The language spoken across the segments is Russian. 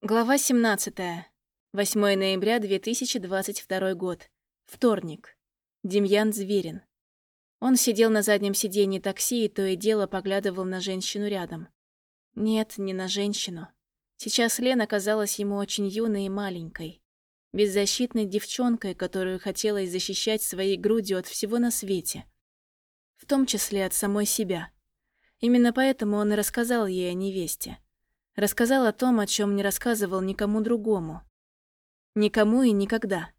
Глава 17. 8 ноября 2022 год. Вторник. Демьян Зверин. Он сидел на заднем сиденье такси и то и дело поглядывал на женщину рядом. Нет, не на женщину. Сейчас Лена казалась ему очень юной и маленькой. Беззащитной девчонкой, которую хотелось защищать своей грудью от всего на свете. В том числе от самой себя. Именно поэтому он и рассказал ей о невесте. Рассказал о том, о чем не рассказывал никому другому. Никому и никогда.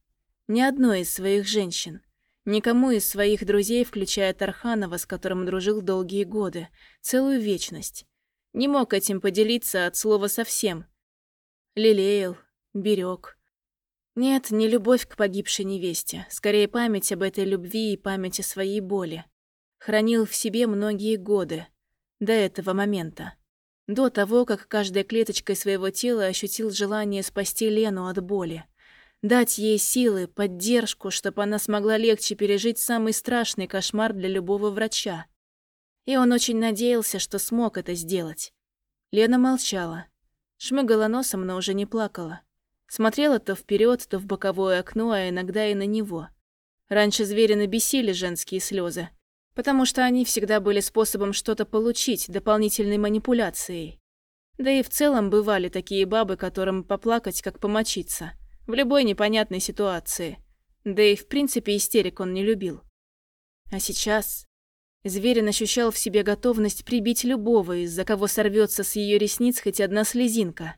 Ни одной из своих женщин. Никому из своих друзей, включая Тарханова, с которым дружил долгие годы, целую вечность. Не мог этим поделиться от слова совсем. Лелеял, берег. Нет, не любовь к погибшей невесте, скорее память об этой любви и память о своей боли. Хранил в себе многие годы, до этого момента. До того, как каждой клеточкой своего тела ощутил желание спасти Лену от боли. Дать ей силы, поддержку, чтобы она смогла легче пережить самый страшный кошмар для любого врача. И он очень надеялся, что смог это сделать. Лена молчала. Шмыгала носом, но уже не плакала. Смотрела то вперед, то в боковое окно, а иногда и на него. Раньше зверя бесили женские слезы потому что они всегда были способом что-то получить, дополнительной манипуляцией. Да и в целом бывали такие бабы, которым поплакать, как помочиться, в любой непонятной ситуации. Да и в принципе истерик он не любил. А сейчас Зверин ощущал в себе готовность прибить любого, из-за кого сорвется с ее ресниц хоть одна слезинка.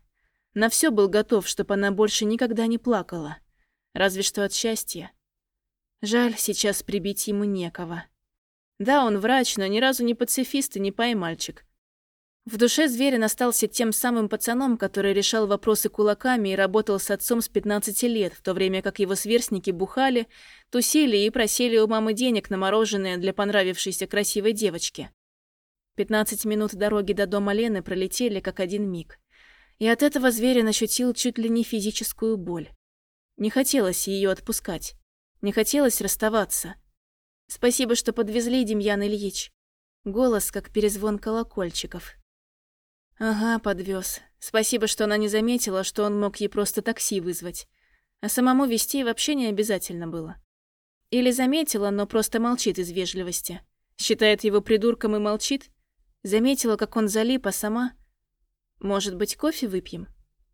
На все был готов, чтобы она больше никогда не плакала. Разве что от счастья. Жаль, сейчас прибить ему некого. Да, он врач, но ни разу не пацифист и не поймальчик. В душе Зверин остался тем самым пацаном, который решал вопросы кулаками и работал с отцом с 15 лет, в то время как его сверстники бухали, тусили и просили у мамы денег на мороженое для понравившейся красивой девочки. 15 минут дороги до дома Лены пролетели как один миг. И от этого Зверин ощутил чуть ли не физическую боль. Не хотелось ее отпускать. Не хотелось расставаться. Спасибо, что подвезли, Демьян Ильич. Голос, как перезвон колокольчиков. Ага, подвез. Спасибо, что она не заметила, что он мог ей просто такси вызвать. А самому вести вообще не обязательно было. Или заметила, но просто молчит из вежливости. Считает его придурком и молчит. Заметила, как он залип, а сама... Может быть, кофе выпьем?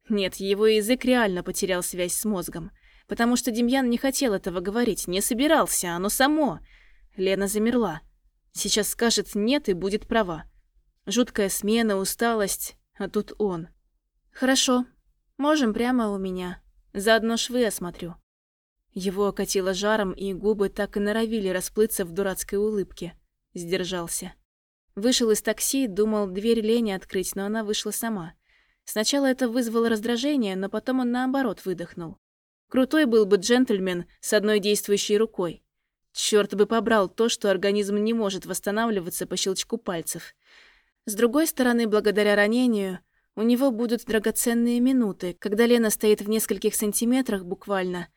Нет, его язык реально потерял связь с мозгом. Потому что Демьян не хотел этого говорить, не собирался, оно само. Лена замерла. Сейчас скажет «нет» и будет права. Жуткая смена, усталость, а тут он. «Хорошо, можем прямо у меня. Заодно швы осмотрю». Его окатило жаром, и губы так и норовили расплыться в дурацкой улыбке. Сдержался. Вышел из такси, думал дверь Лене открыть, но она вышла сама. Сначала это вызвало раздражение, но потом он наоборот выдохнул. Крутой был бы джентльмен с одной действующей рукой. Черт бы побрал то, что организм не может восстанавливаться по щелчку пальцев. С другой стороны, благодаря ранению, у него будут драгоценные минуты, когда Лена стоит в нескольких сантиметрах буквально,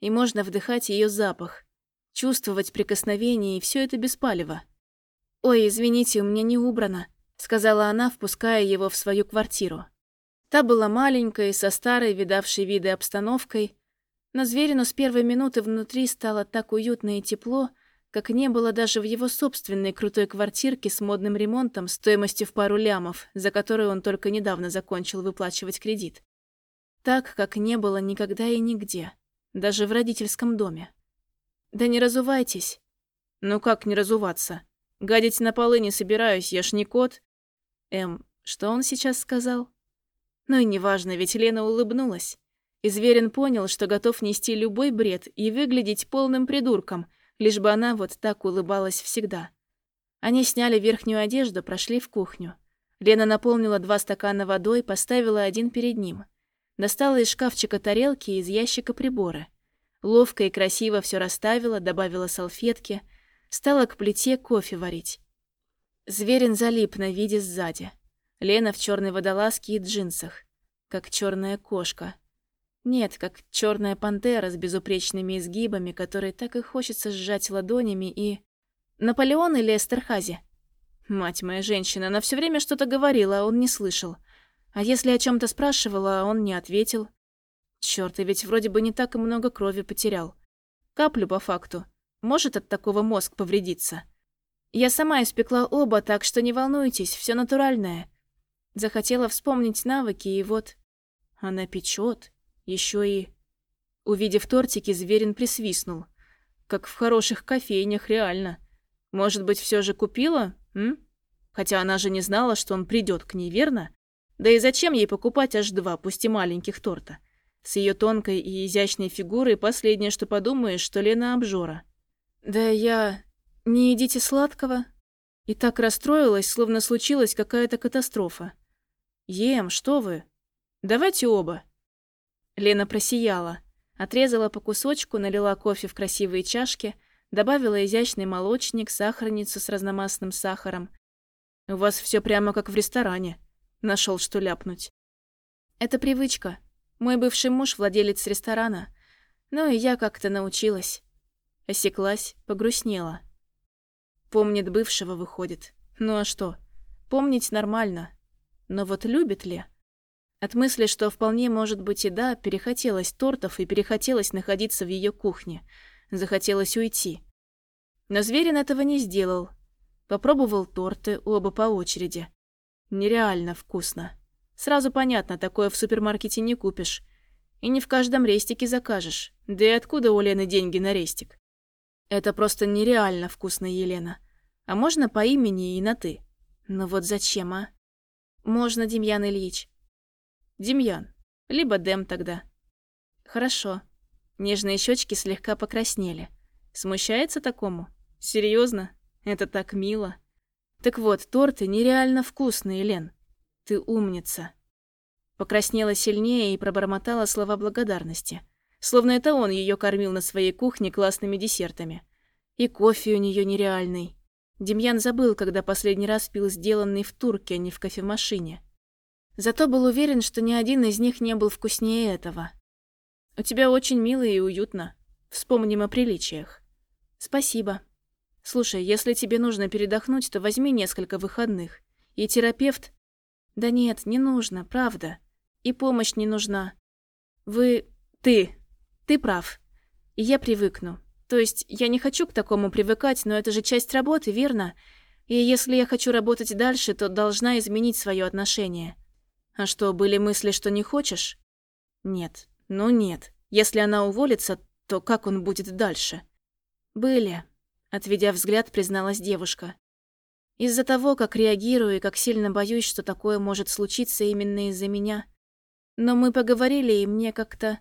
и можно вдыхать ее запах, чувствовать прикосновение, и все это без палева. «Ой, извините, у меня не убрано», — сказала она, впуская его в свою квартиру. Та была маленькой, со старой, видавшей виды обстановкой, но Зверину с первой минуты внутри стало так уютно и тепло, как не было даже в его собственной крутой квартирке с модным ремонтом стоимостью в пару лямов, за которую он только недавно закончил выплачивать кредит. Так, как не было никогда и нигде, даже в родительском доме. «Да не разувайтесь». «Ну как не разуваться? Гадить на полы не собираюсь, я ж не кот». «Эм, что он сейчас сказал?» Ну и неважно, ведь Лена улыбнулась. И Зверин понял, что готов нести любой бред и выглядеть полным придурком, лишь бы она вот так улыбалась всегда. Они сняли верхнюю одежду, прошли в кухню. Лена наполнила два стакана водой, поставила один перед ним. Достала из шкафчика тарелки и из ящика приборы. Ловко и красиво все расставила, добавила салфетки. Стала к плите кофе варить. Зверин залип на виде сзади. Лена в черной водолазке и джинсах, как черная кошка. Нет, как черная пантера с безупречными изгибами, которые так и хочется сжать ладонями и... Наполеон или Эстерхази? Мать моя женщина, она все время что-то говорила, а он не слышал. А если о чем то спрашивала, он не ответил. Черт, и ведь вроде бы не так и много крови потерял. Каплю по факту. Может от такого мозг повредиться. Я сама испекла оба, так что не волнуйтесь, все натуральное. Захотела вспомнить навыки, и вот... Она печет, еще и... Увидев тортики, Зверин присвистнул. Как в хороших кофейнях, реально. Может быть, все же купила, м? Хотя она же не знала, что он придет к ней, верно? Да и зачем ей покупать аж два, пусть и маленьких торта? С ее тонкой и изящной фигурой последнее, что подумаешь, что Лена обжора. Да я... Не едите сладкого? И так расстроилась, словно случилась какая-то катастрофа. Ем, что вы? Давайте оба. Лена просияла. Отрезала по кусочку, налила кофе в красивые чашки, добавила изящный молочник, сахарницу с разномастным сахаром. У вас все прямо как в ресторане. Нашел что ляпнуть. Это привычка. Мой бывший муж владелец ресторана. Ну и я как-то научилась. Осеклась, погрустнела. Помнит бывшего, выходит. Ну а что? Помнить нормально. Но вот любит ли? От мысли, что вполне может быть и да, перехотелось тортов и перехотелось находиться в ее кухне. Захотелось уйти. Но Зверин этого не сделал. Попробовал торты, оба по очереди. Нереально вкусно. Сразу понятно, такое в супермаркете не купишь. И не в каждом рестике закажешь. Да и откуда у Лены деньги на рестик? Это просто нереально вкусно, Елена. А можно по имени и на «ты»? Ну вот зачем, а? Можно, Демьян Ильич. Демьян. Либо Дэм тогда. Хорошо. Нежные щечки слегка покраснели. Смущается такому? Серьезно? Это так мило. Так вот, торты нереально вкусные, Лен. Ты умница. Покраснела сильнее и пробормотала слова благодарности. Словно это он ее кормил на своей кухне классными десертами. И кофе у нее нереальный. Демьян забыл, когда последний раз пил сделанный в турке, а не в кофемашине. Зато был уверен, что ни один из них не был вкуснее этого. «У тебя очень мило и уютно. Вспомним о приличиях». «Спасибо. Слушай, если тебе нужно передохнуть, то возьми несколько выходных. И терапевт...» «Да нет, не нужно, правда. И помощь не нужна. Вы... Ты. Ты прав. И я привыкну. То есть я не хочу к такому привыкать, но это же часть работы, верно? И если я хочу работать дальше, то должна изменить свое отношение. А что, были мысли, что не хочешь? Нет. Ну нет. Если она уволится, то как он будет дальше? Были. Отведя взгляд, призналась девушка. Из-за того, как реагирую и как сильно боюсь, что такое может случиться именно из-за меня. Но мы поговорили, и мне как-то...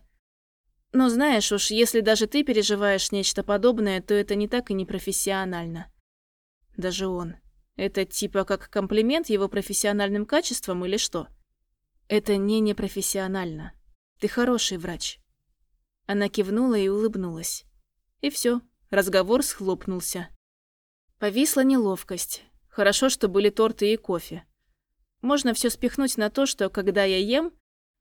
Но знаешь уж, если даже ты переживаешь нечто подобное, то это не так и не профессионально. Даже он. Это типа как комплимент его профессиональным качествам или что? Это не непрофессионально. Ты хороший врач. Она кивнула и улыбнулась. И все, разговор схлопнулся. Повисла неловкость. Хорошо, что были торты и кофе. Можно все спихнуть на то, что когда я ем,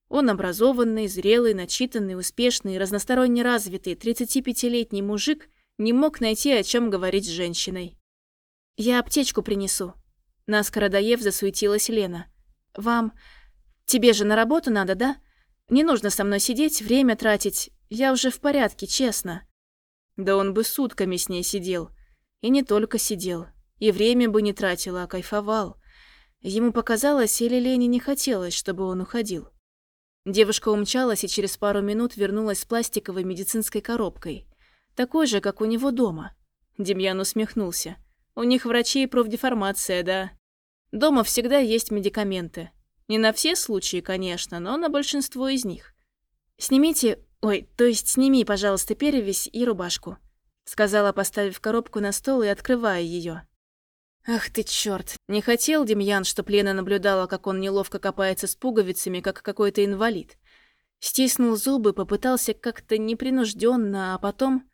он образованный, зрелый, начитанный, успешный, разносторонне развитый, 35-летний мужик не мог найти, о чем говорить с женщиной. «Я аптечку принесу». Наскоро доев, засуетилась Лена. «Вам... Тебе же на работу надо, да? Не нужно со мной сидеть, время тратить. Я уже в порядке, честно». Да он бы сутками с ней сидел. И не только сидел. И время бы не тратил, а кайфовал. Ему показалось, или Лене не хотелось, чтобы он уходил. Девушка умчалась и через пару минут вернулась с пластиковой медицинской коробкой. Такой же, как у него дома. Демьян усмехнулся. У них врачи и профдеформация, да. Дома всегда есть медикаменты. Не на все случаи, конечно, но на большинство из них. «Снимите... Ой, то есть сними, пожалуйста, перевязь и рубашку», сказала, поставив коробку на стол и открывая ее. Ах ты чёрт. Не хотел Демьян, чтоб Лена наблюдала, как он неловко копается с пуговицами, как какой-то инвалид. Стиснул зубы, попытался как-то непринужденно, а потом...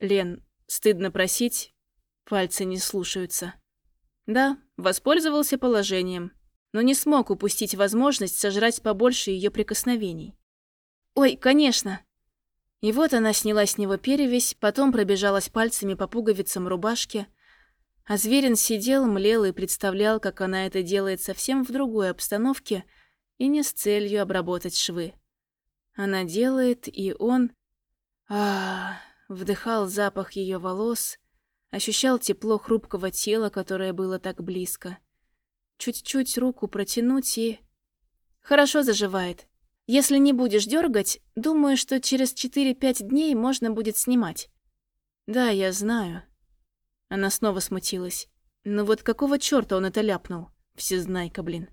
Лен, стыдно просить, пальцы не слушаются. Да, воспользовался положением но не смог упустить возможность сожрать побольше ее прикосновений. «Ой, конечно!» И вот она сняла с него перевязь, потом пробежалась пальцами по пуговицам рубашки, а Зверин сидел, млел и представлял, как она это делает совсем в другой обстановке И не с целью обработать швы. Она делает, и он... а, вдыхал запах ее волос, ощущал тепло хрупкого тела, которое было так близко. Чуть-чуть руку протянуть и... Хорошо заживает. Если не будешь дергать, думаю, что через 4-5 дней можно будет снимать. Да, я знаю. Она снова смутилась. Ну вот какого чёрта он это ляпнул? Всезнайка, блин.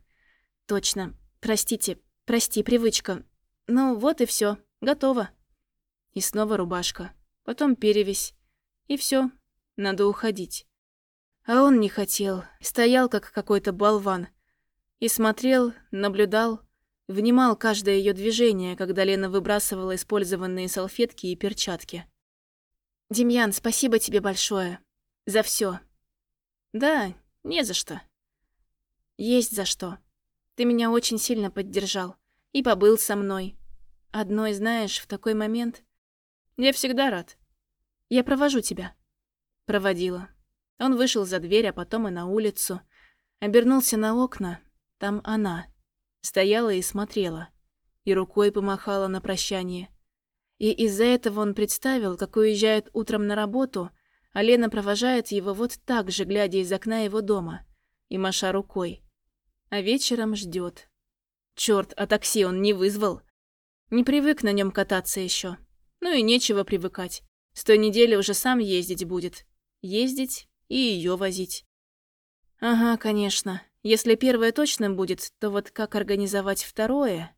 Точно. Простите. Прости, привычка. Ну вот и все, Готово. И снова рубашка. Потом перевязь. И все. Надо уходить. А он не хотел. Стоял, как какой-то болван. И смотрел, наблюдал, внимал каждое ее движение, когда Лена выбрасывала использованные салфетки и перчатки. «Демьян, спасибо тебе большое. За все. «Да, не за что». «Есть за что. Ты меня очень сильно поддержал. И побыл со мной. Одной, знаешь, в такой момент... Я всегда рад. Я провожу тебя». Проводила. Он вышел за дверь, а потом и на улицу. Обернулся на окна. Там она. Стояла и смотрела. И рукой помахала на прощание. И из-за этого он представил, как уезжает утром на работу, а Лена провожает его вот так же, глядя из окна его дома и маша рукой. А вечером ждет. Черт, а такси он не вызвал. Не привык на нем кататься еще. Ну и нечего привыкать. С той недели уже сам ездить будет. Ездить и ее возить. Ага, конечно. Если первое точно будет, то вот как организовать второе?